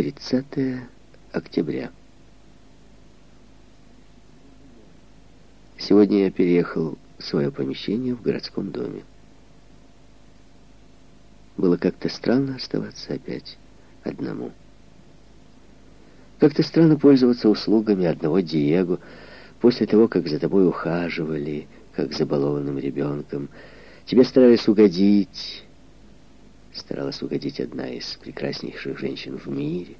30 октября. Сегодня я переехал в свое помещение в городском доме. Было как-то странно оставаться опять одному. Как-то странно пользоваться услугами одного Диего после того, как за тобой ухаживали, как за балованным ребенком. Тебе старались угодить. Старалась угодить одна из прекраснейших женщин в мире.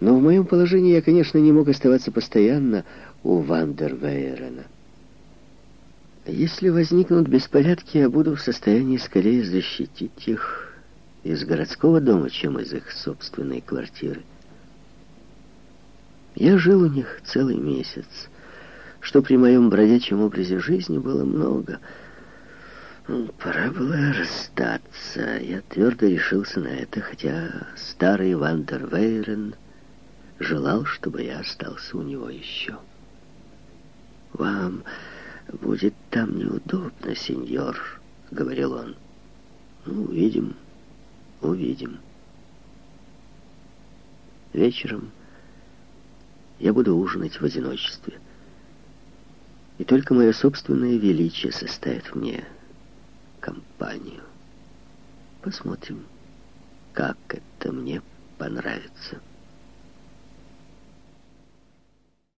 Но в моем положении я, конечно, не мог оставаться постоянно у Вандервейрена. Если возникнут беспорядки, я буду в состоянии скорее защитить их из городского дома, чем из их собственной квартиры. Я жил у них целый месяц, что при моем бродячем образе жизни было много. Ну, пора было расстаться. Я твердо решился на это, хотя старый Вандер Вейрен желал, чтобы я остался у него еще. «Вам будет там неудобно, сеньор», — говорил он. «Ну, увидим, увидим». Вечером я буду ужинать в одиночестве. И только мое собственное величие составит мне компанию. Посмотрим, как это мне понравится.